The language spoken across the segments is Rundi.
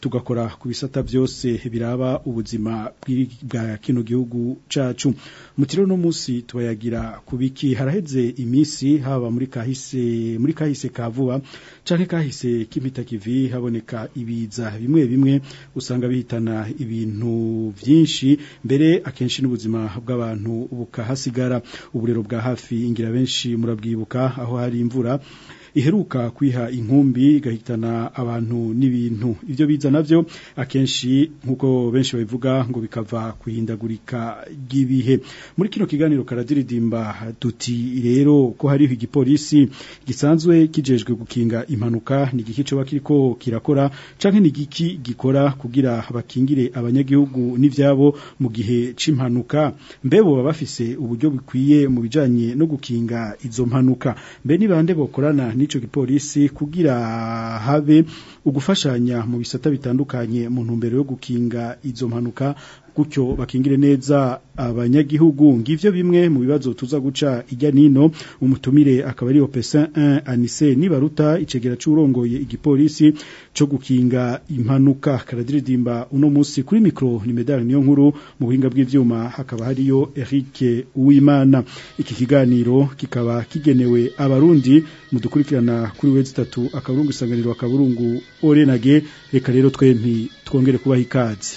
tugakora ku bisata byose biraba ubuzima bwa kino gihugu cyacu mutiro no munsi tubayagira kubiki haraheze iminsi haba muri kahise muri kahise kavuba canke kahise kimita kivi haboneka ibiza bimwe bimwe usanga bihitana ibintu byinshi mbere akenshi n'ubuzima bw'abantu bukahasigara uburero bwa hafi ingira benshi murabwibuka aho hari imvura iheruka kwiha inkumbi igahitana abantu n'ibintu ibyo biza navyo akenshi nkuko benshi babivuga ngo bikava kuhindagurika ry'ibihe muri kino kiganiro karadiridimba duti rero ko hariho igipolisi gisanzwe kijejwe gukinga impanuka ni giki cyo bakiriko kirakora canke ni giki gikora kugira bakingire abanyagihugu n'ivyabo mu gihe c'impanuka mbebo baba bafise uburyo bikwiye mu bijanye no gukinga izo mpanuka mbe nibande bokorana n'ico gipolisi kugira habe ugufashanya mu bisata bitandukanye mu ntumbero yo gukinga izo mpanuka gutyo bakingire neza abanyagihugu ngivyo bimwe mu bibazo tuza guca ijya nino umutumire akaba ari Opesin 1 Anise nibaruta icegera curongoye igipolisi cyo gukinga impanuka karadiridimba uno musi kuri mikro ni medali niyo nkuru mu buhinga bw'ivyuma hakaba hariyo Eric Uwimana iki kiganiro kikaba kigenewe abarundi mudukurikirana kuri wezi 3 akaburungu isanganiro akaburungu orenage reka rero twempi twongere kubaha ikaze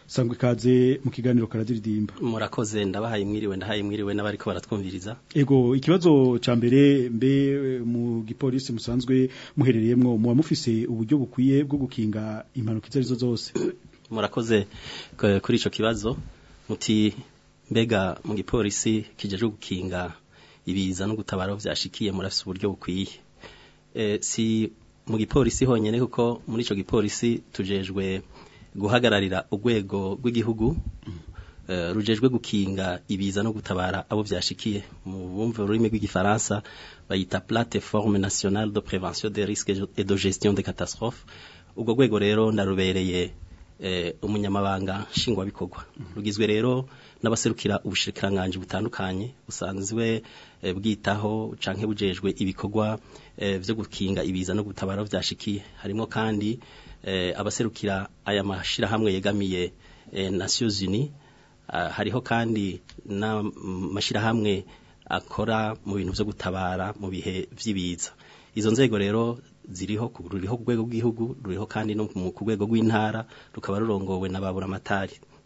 sangwe ikaze mu kiganiro karadiridimba murakoze ndabahaye mwiriwe ndahaye mwiriwe n'abariko baratwumviriza ego ikibazo ca mbere mbe eh, mu gipolisi musanzwe muherereyemwo mu mufise uburyo bukwiye bwo gukinga impanuka izo arizo zose murakoze kuri ico kibazo muti mbega mu gipolisi kijeje gukinga ibiza no gutabara byashikiye murafise uburyo bukwiye eh, si mu gipolisi honyene kuko muri ico gipolisi tujejwe guhagararira urwego rw'igihugu eh, rujejwe gukinga ibiza no gutabara abo byashikiye mu bumve ururimi rw'igifaransa bayita plateforme nationale de prévention des risques et de gestion de catastrophes ubwo rwego rero narubereye eh, umunyamabanga nshingwabikorwa rugizwe rero n'abaserukira ubushikiranganje butandukanye busanzwe eh, bwitaho canke bujejwe ibikorwa byo gukinga ibiza no gutabara byashikiye harimo kandi Eh, abaserukira aya mashyirahamwe yegamiye eh, nasiyo zini ah, hariho kandi na n'amashyirahamwe akora mu bintu byo gutabara mu bihe by'ibiza izo nzego rero ziriho ruriho ku rwego rw'igihugu ruriho kandi no ku rwego rw'intara rukaba rurongowe n’ababura baburamatari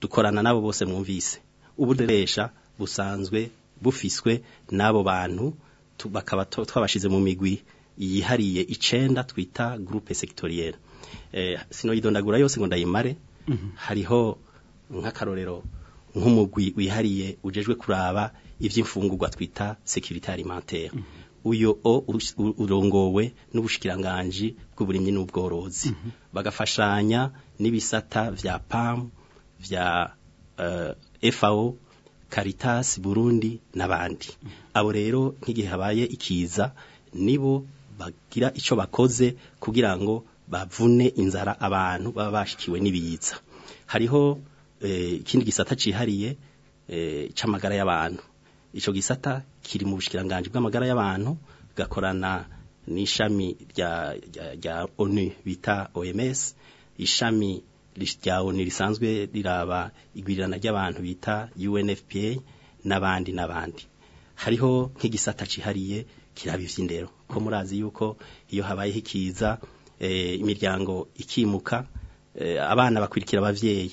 dukorana n'abo bose mwumvise ubudoresha busanzwe bufiswe n'abo bantu bakaba twabashize mu migwi yihariye icyenda twita gurupe segitoriyeri eh, sinoyidondagura yose ngo ndayimare mhm. hariho nk'akarorero nk'umugwi wihariye ujejwe kuraba iby'imfungurwa twita sekirite alimentaire mhm. uyo o urongowe n'ubushikiranganji bw'uburimyi n'ubworozi mhm. bagafashanya n'ibisata vya PAM vya eh, FAO Caritas Burundi n'abandi mhm. abo rero nk'igihe habaye ikiza nibo bagira ico bakoze kugira ngo bavune inzara abantu babashikiwe bashikiwe hariho eh, ikindi gisata cihariye eh, c'amagara y'abantu icyo gisata kiri mu bushyirangange bw'amagara y'abantu gakorana n'ishami rya onu bita oms ishami rya onu risanzwe riraba igwirirana ry'abantu bita unfpa n'abandi n'abandi hariho nk'igisata cihariye kiraba iby'indero ko murazi yuko iyo habaye ikiza eh, imiryango ikimuka eh, abana bakurikira ababyeyi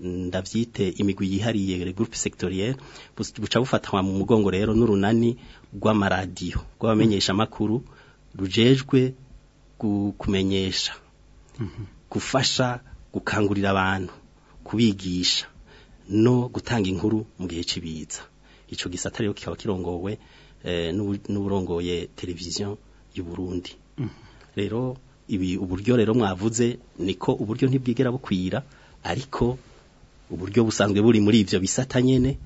ndabyite imigwi yihariye groupe sectoriel buca bufatwa mu mugongo rero n'urunani rw'amaradiyo rw'abamenyesha amakuru rujejwe kumenyesha mhm. gufasha gukangurira abantu kubigisha no gutanga inkuru mu gihe cy'ibiza icyo gisata rero kikaba kirongowe eh, n'uburongoye televiziyo y'u Burundi mhm. rero ibi uburyo rero mwavuze niko uburyo ntibwigera bukwira ariko uburyo busanzwe buri muri ibyo bisata nyine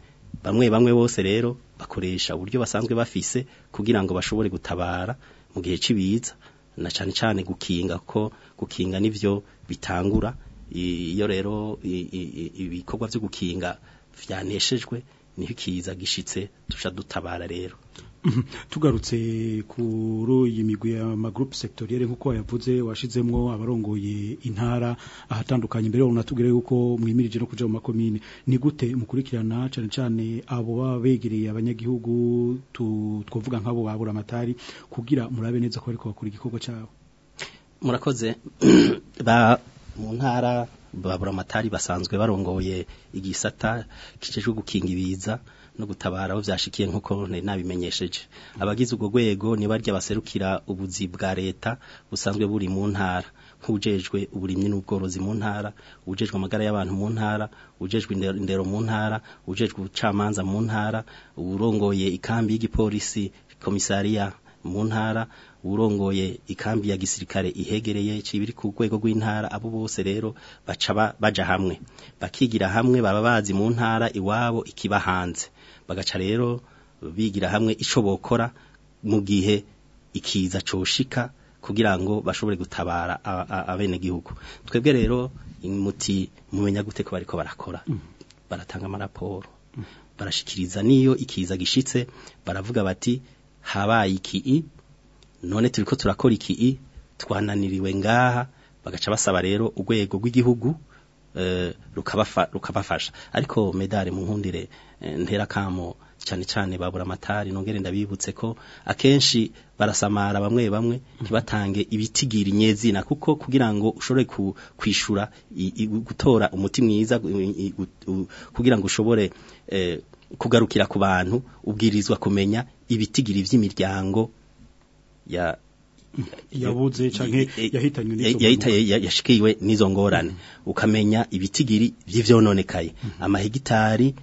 bamwe bamwe bose rero bakoresha uburyo basanzwe bafise kugira ngo bashobore gutabara mu gihe cy'ibiza na cyane cyane gukinga ko gukinga nibyo bitangura iyo rero ibikorwa byo gukinga byaneshejwe niho ikiza gishitse duca dutabara rero tugarutse kuri iyi migwi ya magroupe sectorielle nkuko yavuze washizemwo abarongoye intara ahatandukanye imbere unatubwire yuko mwimirije no kuja mu makomine ni gute mukurikirana cyane cyane abo babegereye abanyagihugu twovuga nk'abo babura amatari kugira murabe neza ko ariko bakora igikorwa cyabo murakoze ba mu ntara baburamatari basanzwe barongoye igisata kijejwe gukinga ibiza no gutabara aho byashikiye nk'uko nabimenyesheje abagize ubwo rwego ni barya baserukira ubuzi bwa leta busanzwe buri mu ntara nk'ubujejwe uburimyi n'ubworozi mu ntara ubujejwe amagara y'abantu mu ntara ubujejwe indero mu ntara ubujejwe ubucamanza mu ntara uburongoye ikambi y'igipolisi komisariya mu ntara urongoye ikambi ya gisirikare ihegereye kibiri ku rwego rw'intara abo bose rero baca baja hamwe bakigira hamwe baba bazi mu ntara iwabo ikibahanze bagaca rero bigira hamwe icyo bokora mu gihe ikiza coshika kugira ngo bashobore gutabara abenegihugu twebwe rero muti mumenya gute ko bariko barakora mm. baratanga amaraporo mm. barashikiriza niyo ikiza gishitse baravuga bati habaye iki none turi turakora iki twananiriwe ngaha bagaca basaba rero urwego rw'igihugu eh, rukabafasha ariko medari mu nkundire eh, nterakamo cyane cyane babura amatari nongere ndabibutse ko akenshi barasamara bamwe bamwe ntibatange ibitigiri inyezina kuko kugira ngo ushobore kwishura gutora umuti mwiza kugira ngo ushobore eh, kugarukira ku bantu ubwirizwa kumenya ibitigiri by'imiryango ya yabuze canke yahitanywe yashikiriwe n'izo ngorane mm-hmm. ukamenya ibitigiri by'ivyononekaye mm-hmm. amahegitari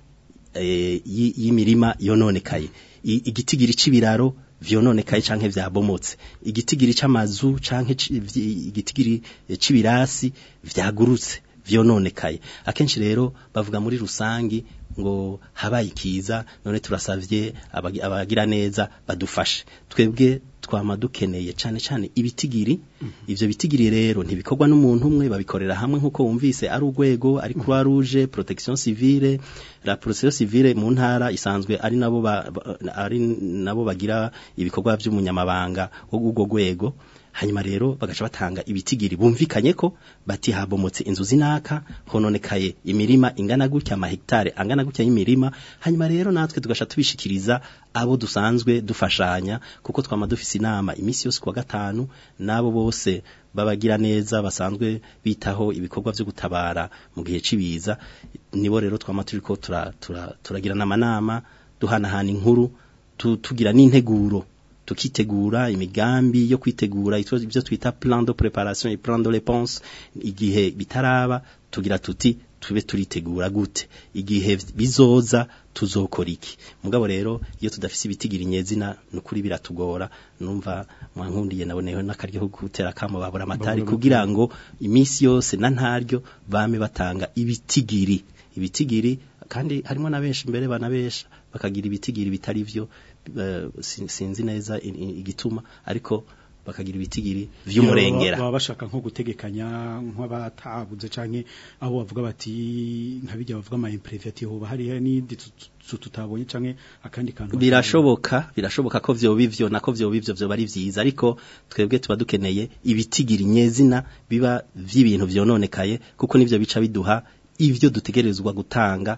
eh, y'imirima yononekaye igitigiri c'ibiraro vyononekaye canke vyabomotse igitigiri c'amazu canke igitigiri c'ibirasi vyagurutse vyononekaye akenshi rero bavuga muri rusangi ngo habaye ikiza none turasabye abagira neza badufashe twebwe twama cyane cyane ibitigiri mhm. ibyo bitigiri rero ntibikorwa n'umuntu umwe babikorera hamwe nk'uko wumvise ari urwego ari mhm. croix rouge protection civile la protection civile mu ntara isanzwe ari nabo ari nabo bagira ibikorwa by'umunyamabanga wo rwego hanyuma rero bagaca batanga ibitigiri bumvikanye ko bati habomotse inzu zinaka hononekaye imirima ingana gutya amahegitari angana gutya y'imirima hanyuma rero natwe tugasha tubishikiriza abo dusanzwe dufashanya kuko twama dufise inama iminsi yose kwa gatanu nabo bose babagira neza basanzwe bitaho ibikorwa byo gutabara mu gihe cibiza nibo rero twama turiko turagira tura, tura, tura namanama duhanahana inkuru tugira n'integuro tukitegura imigambi yo kwitegura ibyo twita plan de préparation et plan de réponse igihe bitaraba tugira tuti tube turitegura gute igihe bizoza tuzokora iki mugabo rero iyo tudafise ibitigira inyezina nukuri biratugora numva mwankundiye naboneho n'akaryo ko gutera kamo babura amatari kugira ngo iminsi yose na ntaryo bame batanga ibitigiri ibitigiri kandi harimo na benshi mbere benshi bakagira ibitigiri bitari byo Eh, sinzi neza igituma ariko bakagira ibitigiri by'umurengera baba bashaka nko gutegekanya nk'abatabuze cyane abo bavuga bati nk'abijya bavuga ama imperiviyati hoba hariya n'indi tutabonye cyane akandi kantu birashoboka birashoboka ko byoba ibyo nako byoba ibyo byoba bari byiza ariko twebwe tuba dukeneye ibitigiri nyezina biba vy’ibintu byononekaye kuko nibyo bica biduha ibyo dutegerezwa gutanga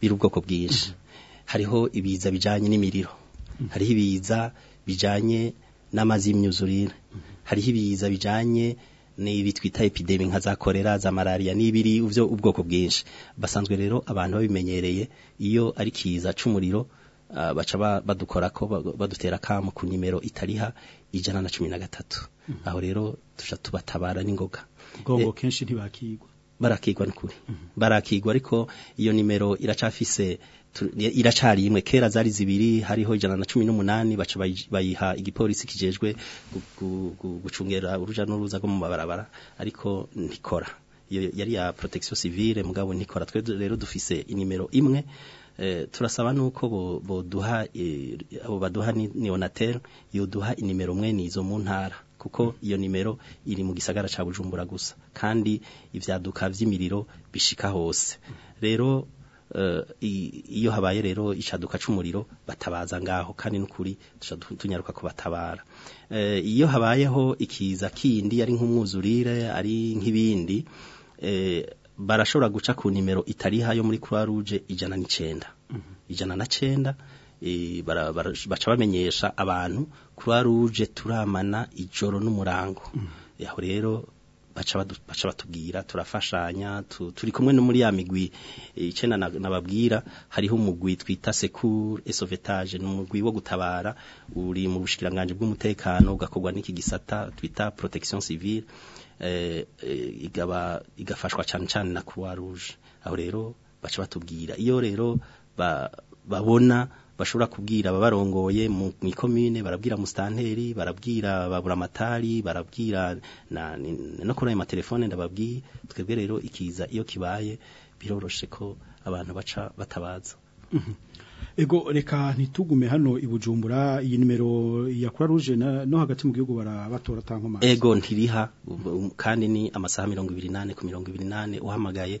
biri ubwoko bwinshi mm-hmm. hariho ibiza bijanye n'imiriro Hari ibiza bijyanye n'amazi y'imyuzurire hari ibiza bijyanye n'ibi twita epidemi nka za korera za malariya n'ibiri byo ubwoko bwinshi basanzwe rero abantu babimenyereye iyo ari kiza cy'umuriro ah, baca badukora ko badutera akamu ku nimero itariha ijana na cumi na gatatu mhm. aho rero tujya tubatabara n'ingoga ubwonko eh, kenshi ntibakigwa barakigwa n'ukuri mhm. barakigwa ariko iyo nimero iracyafise iracari imwe kera zari zibiri hariho ijana na cumi n'umunani baca bayiha igipolisi kijejwe gucungera uruja n'uruza rwo mu mabarabara ariko ntikora yari ya protection civile mugabo ntikora twe rero dufise inimero imwe eh, turasaba nuko boduha eh, abo baduha neonatel yoduha inimero umwe nizo mu ntara kuko iyo nimero iri mu gisagara ca Bujumbura gusa kandi ivyaduka vy'imiriro bishika hose rero Eh, iyo habaye rero ishaduka c'umuriro batabaza ngaho kandi n'ukuri tunyaruka kubatabara eh, iyo habayeho ikiza kindi ari nk'umwuzurire ari nk'ibindi eh, barashobora guca ku nimero itariha yo muri croix rouge ijana n'icenda mhm. ijana na cyenda baca bamenyesha abantu croix rouge turamana ijoro n'umurango mhm. aho rero baca batubwira turafashanya turi kumwe no muri ya migwi eh, icyenda nababwira hariho umugwi twita sekuru esovetage ni umugwi wo gutabara uri mu bushikiranganje bw'umutekano ugakorwa n'iki gisata twita protection civile eh, eh, igafashwa cyane cyane na croix rouge aho rero baca batubwira iyo rero babona bashobora kubwira ababarongoye mu ikomine barabwira musitanteri barabwira baburamatari barabwira no kuri ayo matelefone ndababwiye twebwe rero ikiza iyo kibaye biroroshe ko abantu baca batabaza mhm. ego reka ntitugume hano i bujumbura iyi nimero ya kuraruje no hagati mu gihugu barabatora atankomane ego ntiriha kandi ni amasaha mirongo ibiri nane ku mirongo ibiri nane uhamagaye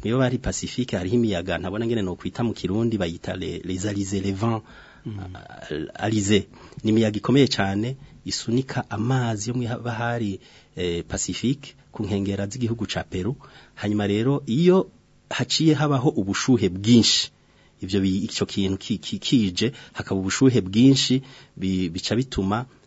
mu ibahari pasifike hariho imiyaga ntabona ngene no kwita mu kirundi bayita les alizerevants Alize ni imiyaga ikomeye cyane isunika amazi yo mu bahari eh, pacifique ku nkengera z'igihugu cya peru hanyuma rero iyo haciye habaho ubushuhe bwinshi ibyo icyo kintu kije hakaba ubushuhe bwinshi bica bituma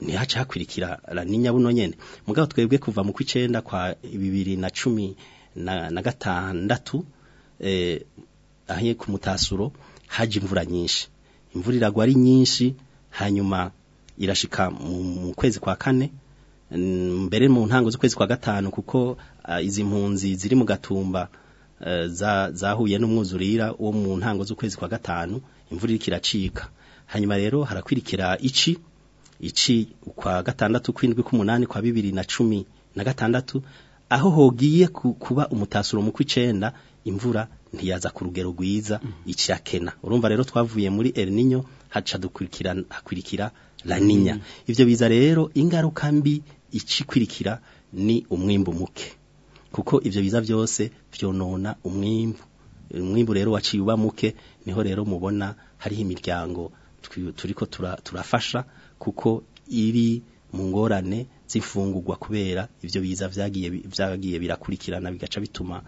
ntihace hakurikira laninya buno nyene mugabo twebwe kuva mu kwicenda kwa bibiri na cumi na, gatandatu eh ahiye ku haje imvura nyinshi imvura iragwa ari nyinshi hanyuma irashika mu kwezi kwa kane mm, mbere mu ntango z'ukwezi kwa gatanu kuko uh, izi mpunzi ziri mu gatumba uh, zahuye n'umwuzurira wo mu ntango z'ukwezi kwa gatanu imvura iri hanyuma rero harakwirikira ici ici kwa gatandatu kw'indwi k'umunani kwa bibiri na cumi na gatandatu aho hogiye kuba umutasuro mu kw'icenda imvura ntiyaza ku rugero rwiza icyakena urumva rero twavuye muri el Ninyo haca dukurikirana la laninya ibyo biza rero ingaruka mbi ikikurikira ni umwimbu muke kuko ibyo biza byose byonona umwimbu umwimbu rero waciye muke niho rero mubona hariho imiryango turi turafasha kuko iri mu ngorane zifungurwa kubera ibyo biza byagiye birakurikirana bigaca bituma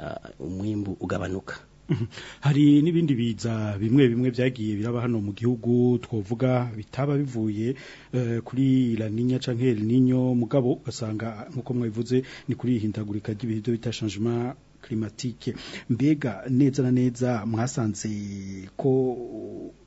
Uh, umwimbu ugabanuka mhm. hari n'ibindi biza bimwe bimwe byagiye biraba hano mu gihugu twovuga bitaba bivuye eh, kuri la iraninya cyangwa irininyo mugabo ugasanga nk'uko mwabivuze ni kuri ihindagurika ry'ibihe byo bita changement climatique mbega neza na neza mwasanze ko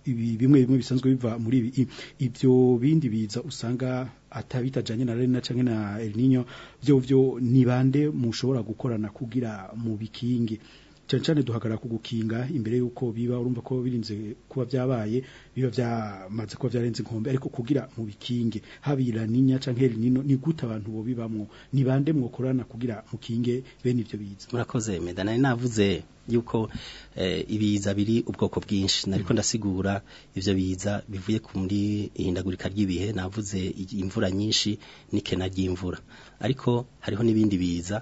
ibi bimwe bimwe bisanzwe biva muri ibi ibyo bindi biza usanga atabitajanye na Lena canke na El Niño byo byo nibande mushobora gukorana kugira mu bikingi cyane cyane duhagarara ku gukinga imbere y'uko biba urumva ko birinze kuba byabaye biba byamaze kuba byarenze inkombe ariko kugira mu bikinge habira ninya canke rinino ni gute abantu bo bibamwo ni bande mwokorana kugira mukinge bene ivyo biza murakoze meda nari navuze yuko eh, ibiza biri ubwoko bwinshi nariko mm. ndasigura ivyo biza bivuye ku kuri ihindagurika ry'ibihe navuze imvura nyinshi n'ikena ry'imvura ariko hariho n'ibindi biza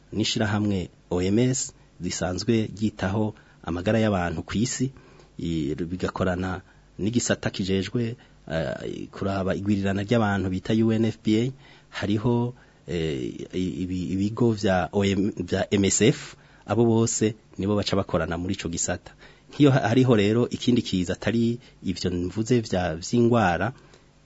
n'ishirahamwe OMS zisanzwe ryitaho amagara y'abantu ku isi bigakorana n'igisata kijejwe Eh, kuraba igwirirana ry'abantu bita UNFPA hariho eh, ibigo bya bya MSF abo bose nibo baca bakorana muri ico gisata nk'iyo hariho rero ikindi kiza atari ibyo mvuze bya vy'ingwara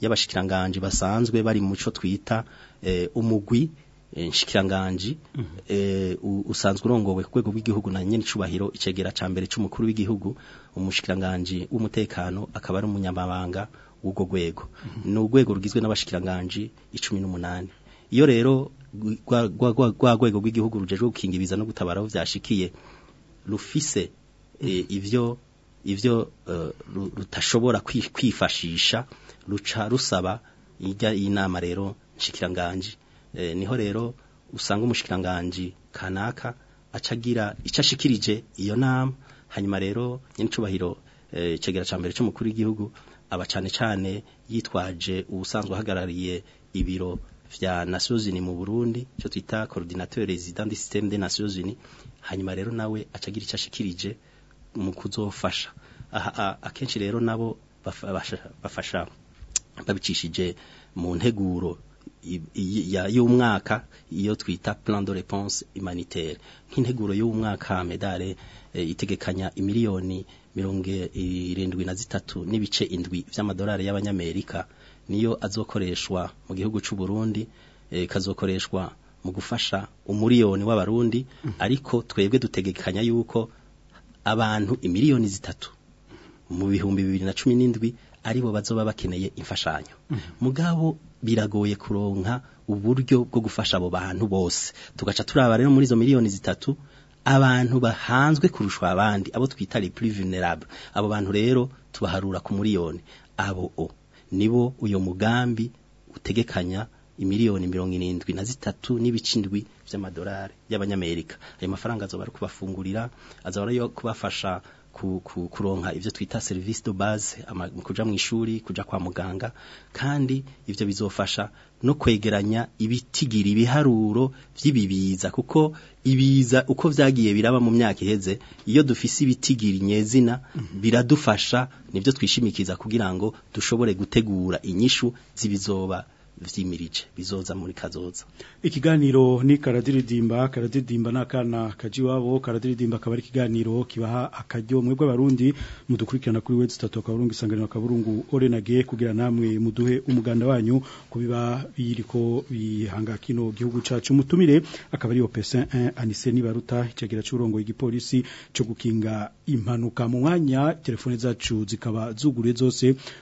y'abashikiranganje basanzwe bari mu cyo twita eh, umugwi inshikiranganji eh, mhm. eh, usanzwe urongowe ku rwego rw'igihugu na nyine icubahiro icegera ca mbere cy'umukuru w'igihugu umushikiranganji w'umutekano akaba ari umunyamabanga w'ubwo rwego mhm. ni urwego rugizwe n'abashikiranganji icumi n'umunani iyo rero gwa rwego rw'igihugu rujejwe gukinga no gutabara aho vyashikiye rufise eh, ivyo ivyo rutashobora kwifashisha ruca rusaba ijya inama rero nshikiranganje Eh, niho rero usanga umushikiranganji kanaka acagira icashikirije iyo nama hanyuma rero n'incubahiro ikigero eh, cya mbere cy'umukuru w'igihugu aba cyane cyane yitwaje ubusanzwe ahagarariye ibiro bya nasiyozini mu burundi icyo twita coordinateur resident du système de nasiyozini hanyuma rero nawe acagira icashikirije ashikirije mu kuzofasha akenshi rero nabo bafasha babicishije mu nteguro y'umwaka iyo twita plan de réponse humanitaire nk'integuro y'umwaka medale eh, itegekanya imiliyoni mirongo irindwi na zitatu n'ibice indwi by'amadolari y'abanyamerika niyo azokoreshwa mu gihugu cy'u Burundi eh, kazokoreshwa mu gufasha umuriyoni w'abarundi mm-hmm. ariko twebwe dutegekanya yuko abantu imiliyoni zitatu mu bihumbi bibiri na cumi n'indwi aribo bazoba bakeneye imfashanyo mm-hmm. mugabo biragoye kuronka uburyo bwo gufasha abo bantu bose tugaca turaba rero muri izo miliyoni zitatu abantu bahanzwe kurusha abandi abo twita les plus vulnerable abo bantu rero tubaharura ku miliyoni abo o nibo uyo mugambi utegekanya imiliyoni mirongo irindwi na zitatu n'ibice indwi by'amadolari y'abanyamerika ayo mafaranga azaba ari kubafungurira azaba ari kubafasha kuronka ibyo twita service do base kujya mu ishuri kujya kwa muganga kandi ibyo bizofasha no kwegeranya ibitigira ibiharuro by'ibibiza kuko ibiza uko byagiye biraba mu myaka iheze iyo dufise ibitigira inyezina mhm. biradufasha nibyo twishimikiza kugira ngo dushobore gutegura inyishu z'ibizoba vyimirije bizoza muri kazoza ikiganiro ni karadiridimba karadiridimba nakana kaji wabo karadiridimba kabari ikiganiro kibaha akaryo mwebwe abarundi mudukurikirana kuri web statu akaburungu isanganiro akaburungu orenage kugira namwe muduhe umuganda wanyu kubiba biriko bihanga kino gihugu cacu mutumire akaba ari Pesin Anise Nibaruta icagira curongo igipolisi cyo gukinga impanuka mu mwanya telefone zacu zikaba zugure zose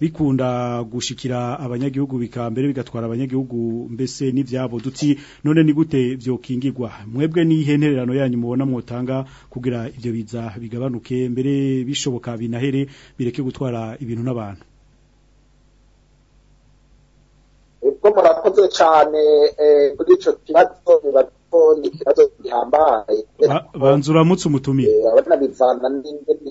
bikunda gushikira abanyagihugu bikambere bigatwara abanyagihugu mbese n'ivyabo duti none ni gute byokingirwa mwebwe ni hentererano yanyu mubona mwotanga kugira ivyo biza bigabanuke mbere bishoboka binahere bireke gutwara ibintu n'abantu ubwo murakoze cyane eh, kuri icyo kibazo biba ni ikibazo gihambaye banza uramutse umutumiye urabona eh, bivana n'indi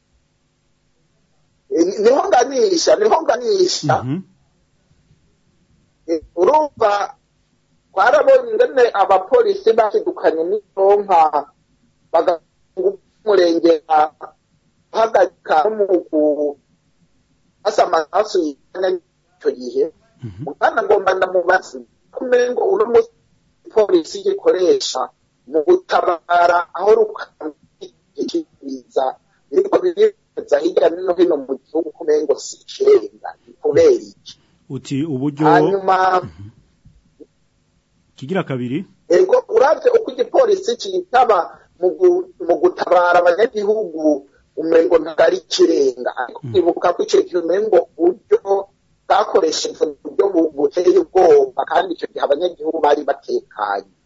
nganisha niho nganisha urumva twarabonye ingene abapolisi bashidukanye n'intonka bagamurengera guhagarika n'umugu basamaraso yitanya icyo gihe mwana ngomba ndamubaza kumengo uno polisi gikoresha mu gutabara aho rukambiza biriko biri za hirya no hino mu gihugu kumengo si ikirenga kubera iki uti uburyo hanyuma kigira kabiri ego uravye uko igipolisi citaba mu gutabara abanyagihugu umengo ntari kirenga kwibuka mm. ko ico gihe umengo buryo bwakoresheje uburyo buteye ubwoba kandi ico gihe abanyagihugu bari batekanye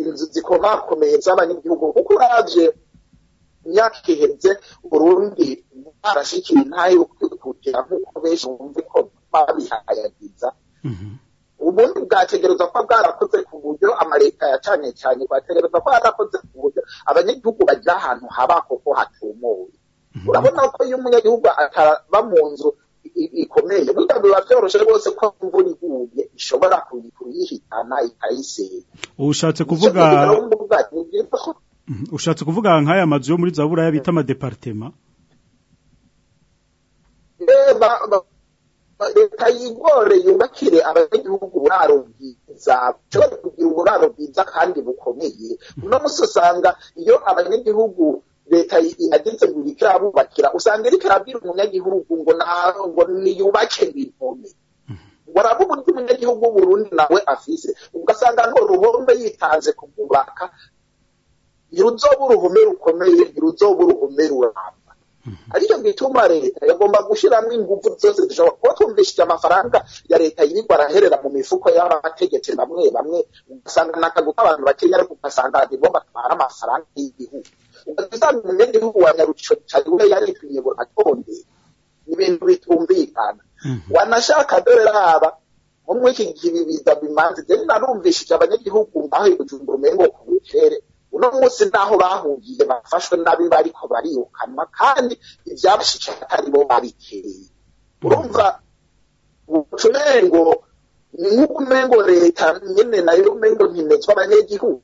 inzu zikomakomeye z'abanyagihugu kuko urabye imyaka iheze urundi barashikira intaye kugera nk'uko benshi bumve ko babihayagiza mhm. ubundi bwategereza ko bwarakoze ku buryo amareta yacanye cyane cyane bwategereza ko yarakoze ku buryo abanyagihugu bagira ahantu haba koko hatumuwe mhm. urabona ko iyo umunyagihugu ataba mu nzu ikomeye burya biba byoroshe rwose ko imvura iguye ishobora kuyihitana ikayisenya ushatse kuvuga Mhm. ushatse kuvuga nk'aya mazu yo muri zabura bita amadeparitema leta yigore yubakire abanyagihugu uburaro bashobora kugira uburaro kandi bukomeye uno munsi usanga iyo abanyagihugu leta yagenze ngo iriko irabubakira usanga iriko irabwira umunyagihugu ngo ngo niyubake bihome mhm. waravuga uburyo umunyagihugu w'uburundi nawe afise ugasanga ngo ruhombe yitanze kubwubaka nyiruzoba uruhume rukomeye nyiruzoba uruhume ruramba mhm. aricyo gituma leta yagomba gushyiramo ingufu zose zishobora kuba twumvishije amafaranga ya leta yirirwa araherera mu mifuko y'abategetsi bamwe bamwe ugasanga ni abantu k'abantu bakenya ariko ugasanga ni batwara amafaranga y'igihugu ugasanga umunyagihugu wa nyaruco cariwe yaritwinye buratonde ibintu bitumvikana mhm. wanashaka dore raba nko muri iki gihe ibiza bimanze je narumvishije abanyagihugu ngaho i bujumbura umengo ku uno munsi naho bahungiye bafashwe nabi bariko barirukanwa kandi ivyabashitse atari bo babikereye urumva umuco umengo nk'uko umengo leta nyene nayo umengo ntinezwa abanyagihugu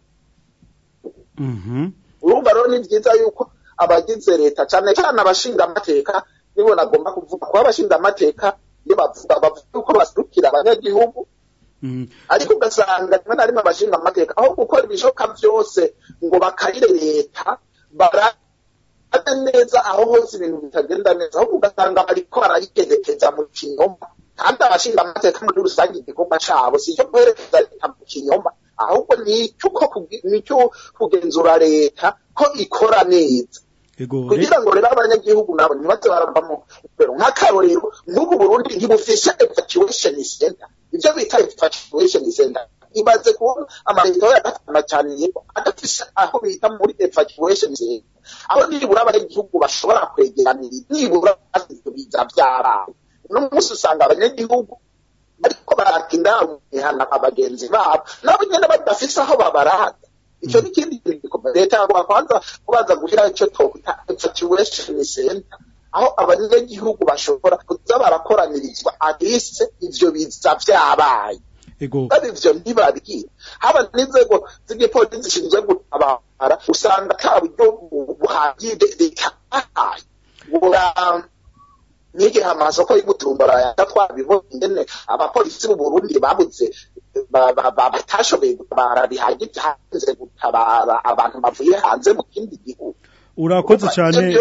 mhm. urumva rero ni byiza yuko abagize leta cane cane abashinga amateka nibo nagomba kuvuga kuba abashinga amateka iyo bavuga bavuga uko baserukira abanyagihugu Mm. ariko ugasanga rimwe na rimwe abashinga amateka aho gukora ibishoboka byose ngo bakarire leta barate neza aho hose ibintu bitagenda neza ahubwo ugasanga bariko barayigendekeza mu kinyoma kandi abashinga amateka muri rusange igikorwa cabo si icyo guherekeza leta mu kinyoma ahubwo ni icyo kugenzura leta ko ikora neza kugira ngo rero abanyagihugu nabo ntibaze baravamo nk'akarorero nk'ubu burundi ntibufisha evacuation center ibyo bita evacuation center imaze kubona amaleta ya gatana cyane adafise aho bita muri evacuation center aho nibura abanyagihugu bashobora kwegeranira nibura biza byaraye uno munsi usanga abanyagihugu bariko baraka indaro abagenzi babo nabo nyene badafise aho babarata icyo ni ikindi leta yagomba kubanza kubanza icyo twakwita saturation center aho abanyagihugu bashobora kuza barakoranirizwa at least biza vyabaye kandi ivyo ntibabwira haba n'inzego z'igipolisi zishinzwe gutabara usanga ata buryo buhagije leta yahaye n'igihe amasoko y'ugutumba bayata twabibonye nyene abapolisi b'u Burundi babuze batashoboye gutabara bihagije hanze gutabara abantu bavuye hanze mu kindi gihugu urakoze cyane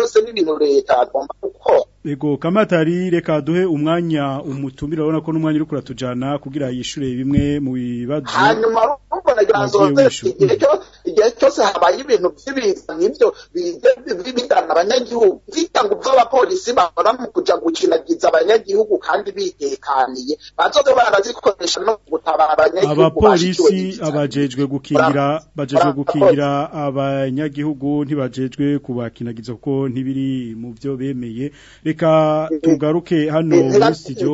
ego kamatari reka duhe umwanya umutumira urabona ko n'umwanya uri kuratujyana kugira yishyure bimwe mu bibazo hanyuma urumva nagira nzoze igihe cyose habaye ibintu by'ibiza nk'ibyo bigana abanyagihugu ibigango by'abapolisi bahora mu kujya gukinagiza abanyagihugu kandi bitekaniye bazoze barazikoresha no gutabara abanyagihugu abapolisi abajejwe gukingira bajejwe gukingira abanyagihugu ntibajejwe kubakinagiza kuko ntibiri mu byo bemeye reka tugaruke hano muri studio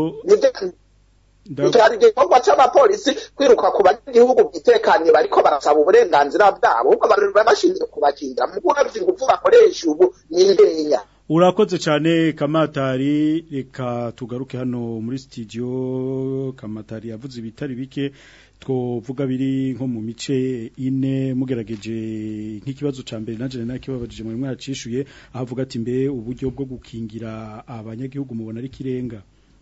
hari igikorwa cy'abapolisi kwiruka ku banyagihugu bitekanye bariko barasaba uburenganzira bwabo ahubwo barurira bashinzwe kubakingira mu guhabwa ingufu bakoresha ubu ni nkeya urakoze cyane kamatari reka tugaruke hano muri sitidiyo kamatari yavuze ibitari bike twovuga biri nko mu mice ine mugerageje nk'ikibazo cya mbere na jene nakibabajije mwari mwacishuye ahavuga ati mbe uburyo bwo gukingira abanyagihugu mubona ari kirenga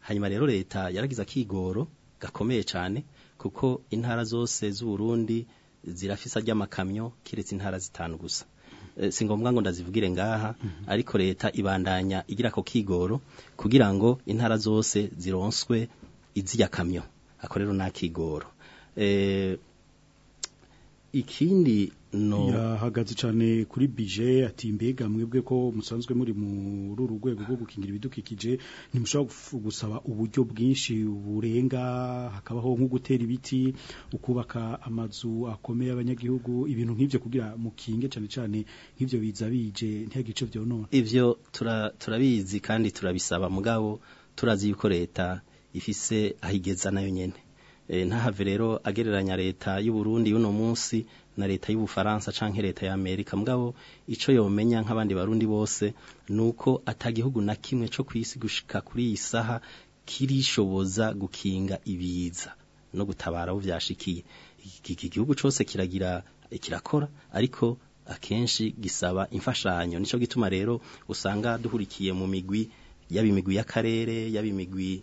hanyuma rero leta yaragize akigoro gakomeye cyane kuko intara zose z'uburundi zirafisa ry'amakamyo kiretse intara zitanu gusa eh, si ngombwa ngo ndazivugire ngaha mhm. ariko leta ibandanya igira ako kigoro kugira ngo intara zose zironswe iz'iyakamyo ako rero nta kigoro eh, ikindi yahagaze cyane kuri bije ati mbega mwebwe ko musanzwe muri muri uru rwego rwo gukingira ibidukikije ntimushobora gusaba uburyo bwinshi burenga hakabaho nko gutera ibiti ukubaka amazu akomeye abanyagihugu ibintu nk'ibyo kugira mukinge cyane cyane nk'ibyo biza bije ntihagice byonona ivyo turabizi kandi turabisaba mugabo turazi yuko leta ifise ahigeza nayo nyene Eh, ntahave rero agereranya leta y'uburundi y'uno munsi na leta y'ubufaransa cyangwa leta y'amerika mugabo icyo yomenya nk'abandi barundi bose ni uko atagihugu na kimwe cyo ku isi gushika kuri iyi saha kirishoboza gukinga ibiza no gutabara aho byashikiye iki gihugu cyose kiragira eh, kirakora ariko akenshi gisaba imfashanyo nicyo gituma rero usanga duhurikiye mu migwi y'abimigwi y'akarere y'abimigwi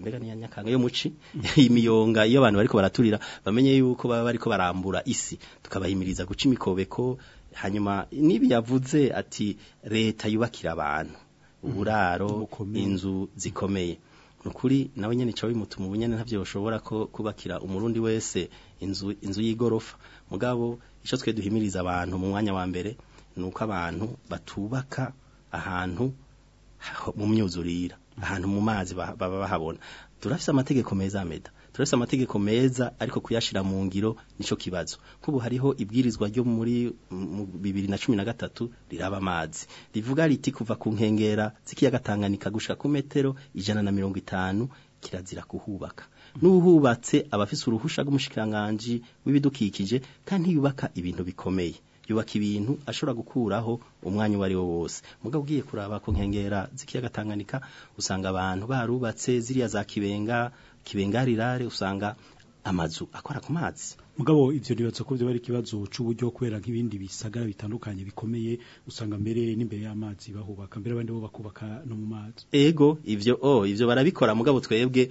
mbega ni ya nyakanga yo muci mm. imiyonga iyo abantu bariko baraturira bamenye yuko baba bariko barambura isi tukabahimiriza guca imikobeko hanyuma n'ibi yavuze ati leta yubakira abantu mm. uburaro inzu zikomeye ni ukuri nawe nyine nshya bimutuma ubunyane ntabyo bushobora kubakira umurundi wese inzu inzu y'igorofa mugabo icyo twe duhimiriza abantu mu mwanya wa mbere nuko abantu batubaka ahantu mu myuzurira ahantu mu mazi baba bahabona turafite amategeko meza meda turese amategeko meza ariko kuyashira mu ngiro nico kibazo kubu hariho ibwirizwa ryo muri 2013 riraba amazi rivuga riti kuva ku nkengera zikiyaga Tanganyika gushika ku metero 150 kirazira kuhubaka n'uhubatse abafise uruhusha rw'umushikiranganje w'ibidukikije kandi yubaka ibintu bikomeye yubaka ibintu ashobora gukuraho umwanya uwo ari wose mugabo ugiye kuraba ku nkengera z'ikiyaga Tanganyika usanga abantu barubatse ziriya za kibenga kibengara irare usanga amazu akora ku mazi mugabo ivyo nibatse ko byo bari kibazo cy'uburyo kwera nk'ibindi bisagara bitandukanye bikomeye usanga mbere n'imbere y'amazi bahubaka mbere abandi bo bakubaka no mu mazi ego ivyo oh ivyo barabikora mugabo twebwe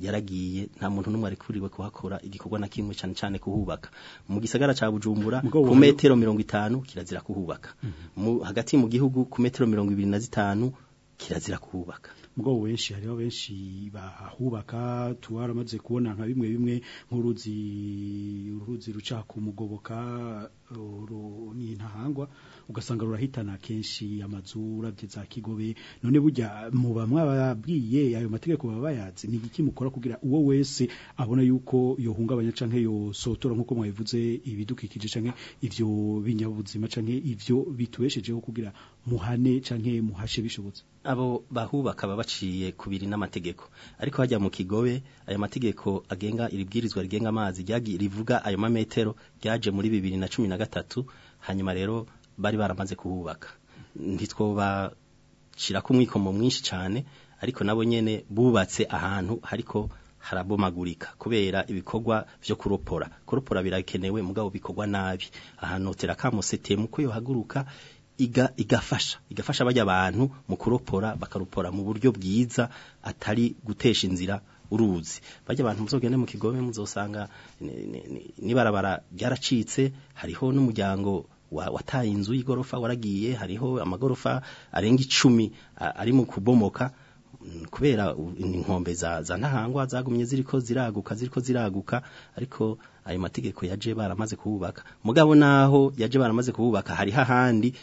yaragiye nta muntu n'umwe arikuriwe kuhakora igikorwa na kimwe cyane cyane kuhubaka mu gisagara ca Bujumbura ku metero 50 kirazira kuhubaka mm-hmm. Mu hagati mu gihugu ku metero 25 kirazira kuhubaka mugabo benshi hariho benshi bahubaka tuwaramaze kubona nka bimwe bimwe nk'uruzi uruzi ruca kumugoboka intahangwa ugasanga rurahitana kenshi amazu urabye za kigobe none burya muba mwababwiye ayo mategeko baba bayazi ni iki mukora kugira uwo wese abona yuko yohungabanya canke yosotora nkuko mwabivuze ibidukikije canke ivyo binyabuzima canke ivyo bitubeshejeho kugira muhane canke muhashe bishobotse abo bahubaka baba baciye kubiri n'amategeko ariko hajya mu kigobe ayo mategeko agenga iribwirizwa rigenga amazi ryagiye rivuga ayo mametero ryaje muri bibiri na cumi na gatatu hanyuma rero bari baramaze kuhubaka ntitwobashyira umwikomo mwinshi cyane ariko nabo nyine bubatse ahantu ariko harabomagurika kubera ibikorwa byo kuropora kuropora birakenewe mugabo bikorwa nabi ahantu hotera kamusetemu ko yohaguruka igafasha igafasha abajya abantu mu kuropora bakaropora mu buryo bwiza atari gutesha inzira uruzi bajya abantu muzogende mu kigome muzosanga n'ibarabara ryaracitse hariho n'umuryango wataye inzu y'igorofa waragiye hariho amagorofa arenga icumi ari mu kubomoka mm, kubera inkombe za ntahangwa zagumye ziriko ziraguka ziriko ziraguka ariko ayo mategeko yaje baramaze kuhubaka mugabo naho yaje baramaze kuhubaka hariho ahandi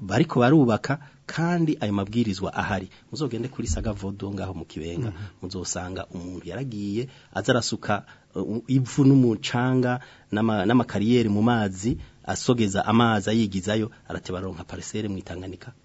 bariko barubaka kandi ayo mabwirizwa ahari muzogende kuri sagavodo ngaho mu kibenga mhm. muzosanga umuntu yaragiye azarasuka uh, ivu n'umucanga n'amakariyeri mu mazi asogeza amazi ayigizayo aratebaronka parisere mu itanganika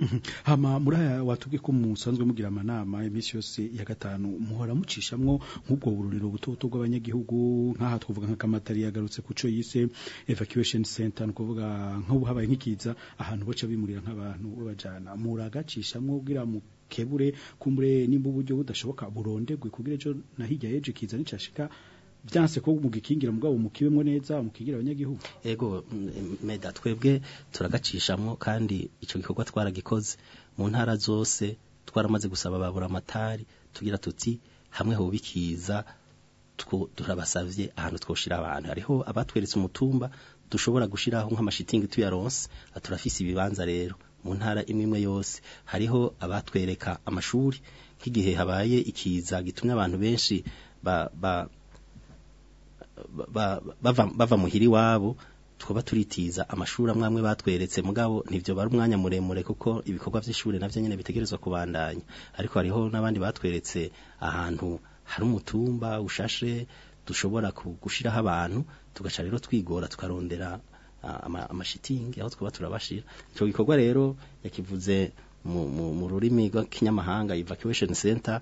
mhm. hama muri aya watubwiye ko musanzwe mugira amanama iminsi yose ya gatanu muhora mucishamwo nk'ubwo bururiro butoto bw'abanyagihugu nk'aha twavuga nka kamatari yagarutse ku cyo yise evacuation center ni ukuvuga nk'ubu habaye nk'ikiza ahantu baca bimurira nk'abantu babajana muragacishamwo ubwira mukebure kumbure nimba uburyo budashoboka buronderwe kugira ejo na hirya y'ejo nicashika byanse ko mugikingira mugabo mukibemwe neza mukigira abanyagihugu yego meda twebwe turagacishamo kandi ico gikorwa twaragikoze mu ntara zose twaramaze gusaba babura amatari tugira tuti hamwe hubikiza turabasavye ahantu twoshira abantu hariho abatweretse umutumba dushobora gushiraho nk'amashitingi tuyaronse aturafise ibibanza rero mu ntara imwe imwe yose hariho abatwereka amashuri nk'igihe habaye ikiza gitumye abantu benshi ba, ba bava muhiri iwabo twaba turitiza amashuri amwe batweretse mugabo ntibyo bari umwanya muremure kuko ibikorwa by'ishuri nabyo nyine bitegerezwa kubandanya ariko hariho n'abandi batweretse ahantu hari umutumba ushashe dushobora gushyiraho abantu tugaca rero twigora tukarondera amashitingi aho twaba turabashira icyo gikorwa rero yakivuze mu rurimi rw'ikinyamahanga evacuation center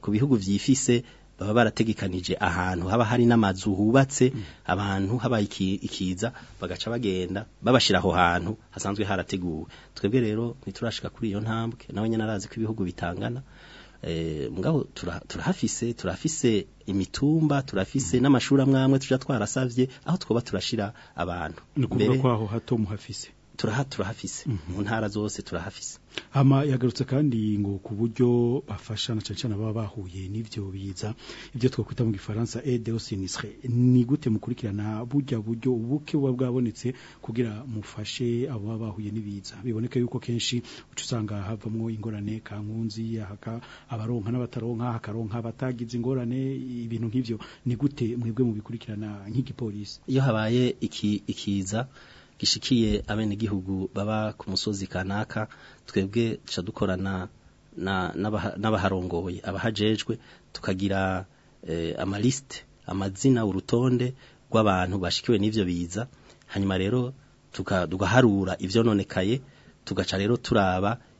ku bihugu byifise baba barategekanije ahantu haba hari n'amazu hubatse abantu habaye ikiza bagaca bagenda babashira aho hantu hasanzwe harateguwe twebwe rero ntiturashika kuri iyo ntambwe nawe nyine arazi ko ibihugu bitangana eh, mugabo turahafise turafise imitumba turafise n'amashuri amwe amwe tujya twarasabye aho twoba turashira abantu ni ukuvuga hato muhafise turaha turahafise mhm. mu ntara zose turahafise hama yagarutse kandi ngo ku buryo bafasha na cyane baba bahuye n'ivyo biza ibyo twakwita mu gifaransa aide au sinistre ni gute mukurikirana burya buryo ubuke buba bwabonetse kugira mufashe abo baba bahuye n'ibiza biboneka yuko kenshi uca usanga havamwo ingorane kankunzi haka abaronka n'abataronka hakaronka abatagize ingorane ibintu nk'ivyo ni gute mwebwe mubikurikirana nk'igipolisi iyo habaye iki ikiza gishikiye abenegihugu baba ku musozi kanaka twebwe duca dukorana n'abaharongoye abahajejwe tukagira eh, amalisite amazina urutonde rw'abantu bashikiwe n'ibyo biza hanyuma rero tugaharura ibyo nonekaye tugaca rero turaba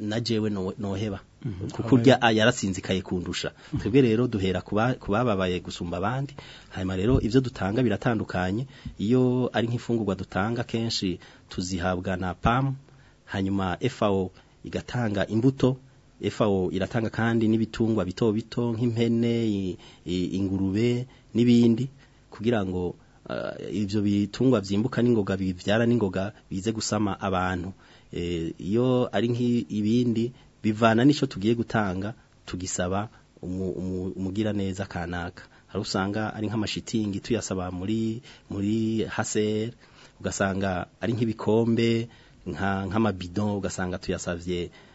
na jewe noheba mhm. kuko urya yarasinzikaye kundusha twebwe rero duhera ku bababaye gusumba abandi hanyuma rero ibyo dutanga biratandukanye iyo ari nk'imfungurwa dutanga kenshi tuzihabwa na pam hanyuma FAO igatanga imbuto FAO iratanga kandi n'ibitungwa bito bito nk'impene ingurube n'ibindi kugira ngo eh, ibyo bitungwa byimbuka n'ingoga bibyara n'ingoga bize gusama abantu eh, iyo ari nk'ibindi bivana n'icyo tugiye gutanga tugisaba umugiraneza kanaka hari usanga ari nk'amashitingi tuyasaba muri muri haseri ugasanga ari nk'ibikombe nk'amabidon ugasanga tuyasabye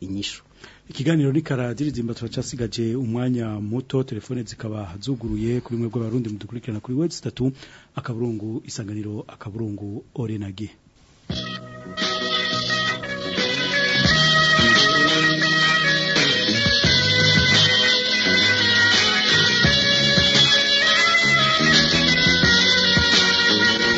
inyishu ikiganiro ni karadiridimba tuba cyasigaje umwanya muto telefone zikaba hazuguruye kuri mwe bw'abarundi mudukurikirana kuri website 3 akaburungu isanganiro akaburungu orenage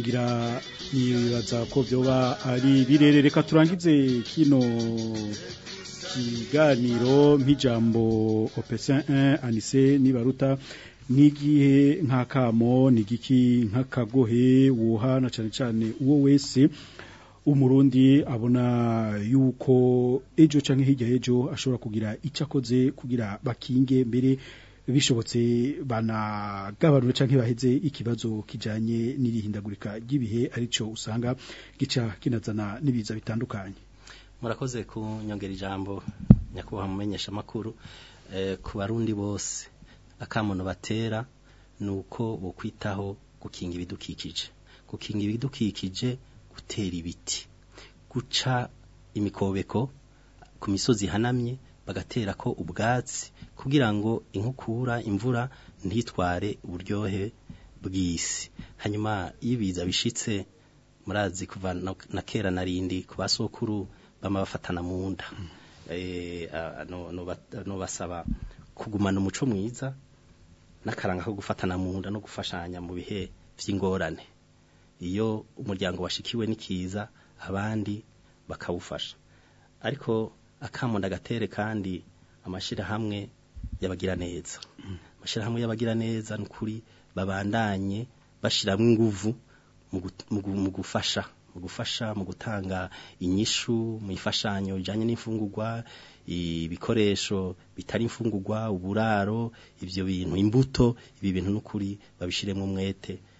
ngira nibaza ko byoba ari birere reka turangize kino kiganiro nk'ijambo opesin anise nibaruta n'igihe nk'akamo n'igiki nk'akagohe wuha na cyane cyane uwo wese umurundi abona yuko ejo cyangwa hirya y'ejo ashobora kugira icyo kugira bakinge mbere bishobotse banagabanura cyangwa baheze ikibazo kijyanye n'irihindagurika ry'ibihe aricyo usanga gica kinazana n'ibiza bitandukanye murakoze kunyongera ijambo nyakubahwa mumenyesha amakuru eh, ku barundi bose akamuno batera ni uko bukwitaho gukinga ibidukikije gukinga ibidukikije gutera ibiti guca imikobeko ku misozi ihanamye bagatera ko ubwatsi kugira ngo inkukura imvura ntitware uburyohe bw'isi hanyuma iyo ibiza bishitse murazi kuva na kera narindi ku basokuru bama bafatana mu nda hmm. eh, nubasaba kugumana umuco mwiza n'akaranga ko gufatana mu nda no gufashanya mu bihe by'ingorane iyo umuryango washikiwe n'ikiza abandi bakawufasha ariko akamo ndagatere kandi amashyirahamwe y'abagira neza amashyirahamwe y'abagira neza ni babandanye bashyiramo ingufu mu gufasha mu gufasha mu gutanga inyishu mu ifashanyo bijyanye n'imfungurwa ibikoresho bitari imfungugwa uburaro ibyo bintu imbuto ibi bintu n’ukuri babishyiremo umwete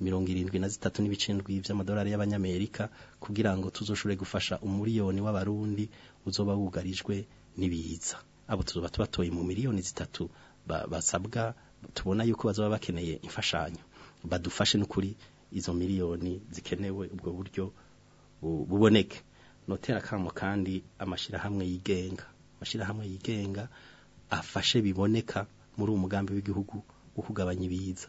mirongo irindwi na zitatu n'ibice ndwi by'amadolari y'abanyamerika kugira ngo tuzoshobore gufasha umuriyoni w'abarundi uzoba wugarijwe n'ibiza abo tuzoba tubatoye mu miliyoni zitatu basabwa tubona yuko bazaba bakeneye imfashanyo badufashe n'ukuri izo miliyoni zikenewe ubwo buryo buboneke notera akamo kandi amashyirahamwe yigenga amashyirahamwe yigenga afashe biboneka muri uwo mugambi w'igihugu wo kugabanya ibiza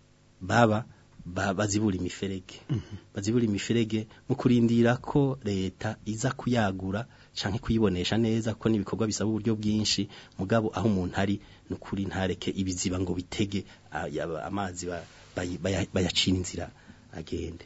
baba bazibura imiferege mhm. bazibura imiferege mu kurindira ko leta iza kuyagura canke kuyibonesha neza ko n'ibikorwa bisaba uburyo bwinshi mugabo aho umuntu ari nukuri ntareke ibiziba ngo bitege amazi bayacina inzira agende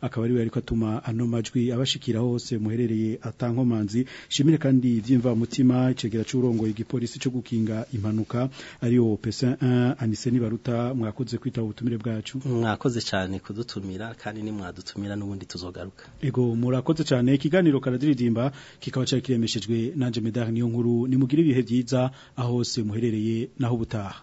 akaba ari we ariko atuma ano majwi abashikira hose muherereye atankomanzi shimire kandi vyimva mutima cegera c'urongo igipolisi cyo gukinga impanuka ariyo Pesin 1 Aniseni Baruta mwa mwakoze kwita ubutumire bwacu mwakoze cyane kudutumira kandi ni mwadutumira n'ubundi tuzogaruka ego murakoze cyane ikiganiro karadiridimba kikaba cyari kiremeshejwe nanje medari niyo nkuru nimugire ibihe byiza aho hose muherereye naho ubutaha